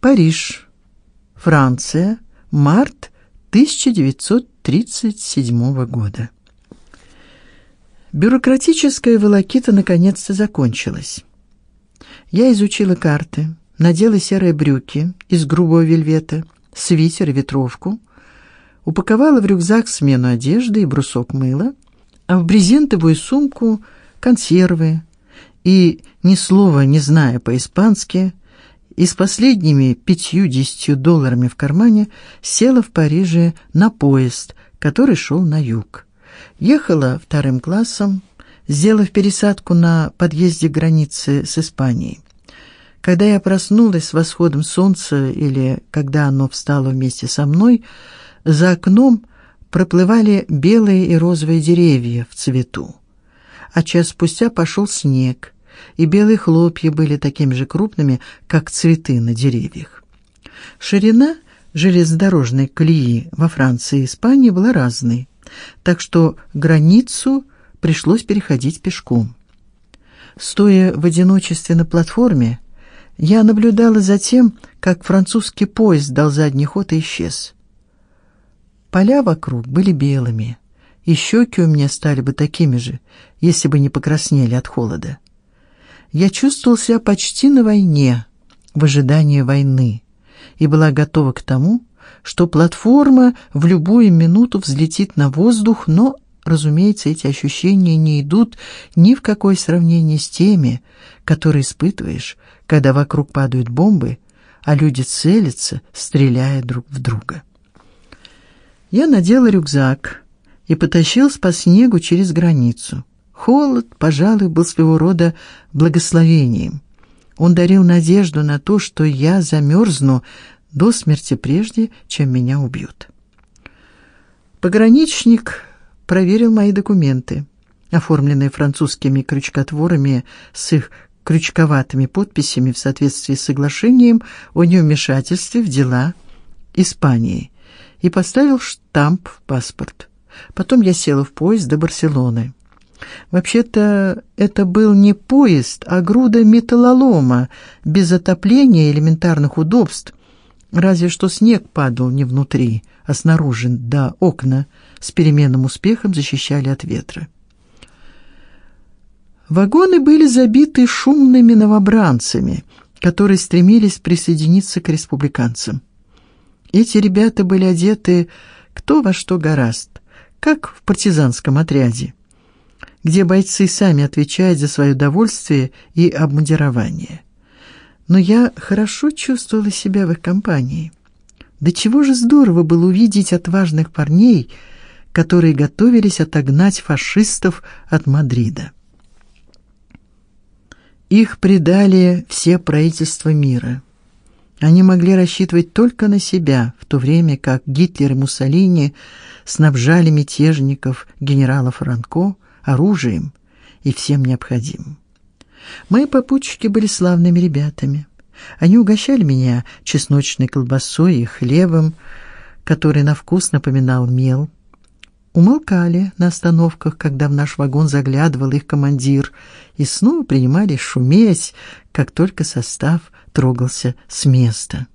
Париж, Франция, март 1937 года. Бюрократическая волокита наконец-то закончилась. Я изучила карты, надела серые брюки из грубого вельвета, свитер и ветровку, упаковала в рюкзак смену одежды и брусок мыла, а в брезентовую сумку консервы и ни слова не зная по-испански, и с последними пятью-десятью долларами в кармане села в Париже на поезд, который шел на юг. Ехала вторым классом, сделав пересадку на подъезде границы с Испанией. Когда я проснулась с восходом солнца или когда оно встало вместе со мной, за окном проплывали белые и розовые деревья в цвету. А час спустя пошел снег, и белые хлопья были такими же крупными, как цветы на деревьях. Ширина железнодорожной колеи во Франции и Испании была разной, так что границу пришлось переходить пешком. Стоя в одиночестве на платформе, я наблюдала за тем, как французский поезд дал задний ход и исчез. Поля вокруг были белыми, и щеки у меня стали бы такими же, если бы не покраснели от холода. Я чувствовала себя почти на войне, в ожидании войны, и была готова к тому, что платформа в любую минуту взлетит на воздух, но, разумеется, эти ощущения не идут ни в какое сравнение с теми, которые испытываешь, когда вокруг падают бомбы, а люди целятся, стреляя друг в друга. Я надела рюкзак и потащился по снегу через границу. Холод, пожалуй, был своего рода благословением. Он дарил надежду на то, что я замерзну до смерти прежде, чем меня убьют. Пограничник проверил мои документы, оформленные французскими крючкотворами с их крючковатыми подписями в соответствии с соглашением о невмешательстве в дела Испании, и поставил штамп в паспорт. Потом я села в поезд до Барселоны. Вообще-то это был не поезд, а груда металлолома без отопления и элементарных удобств. Разве что снег падал не внутри, а снаружи, да окна с переменным успехом защищали от ветра. Вагоны были забиты шумными новобранцами, которые стремились присоединиться к республиканцам. Эти ребята были одеты кто во что гораст, как в партизанском отряде, где бойцы сами отвечают за свое довольствие и обмундирование. Но я хорошо чувствовала себя в их компании. Да чего же здорово было увидеть отважных парней, которые готовились отогнать фашистов от Мадрида. Их предали все правительства мира. Они могли рассчитывать только на себя, в то время как Гитлер и Муссолини снабжали мятежников генерала Франко оружием и всем необходимым. Мои попутчики были славными ребятами. Они угощали меня чесночной колбасой и хлебом, который на вкус напоминал мел умолкали на остановках, когда в наш вагон заглядывал их командир, и снова принимались шуметь, как только состав трогался с места.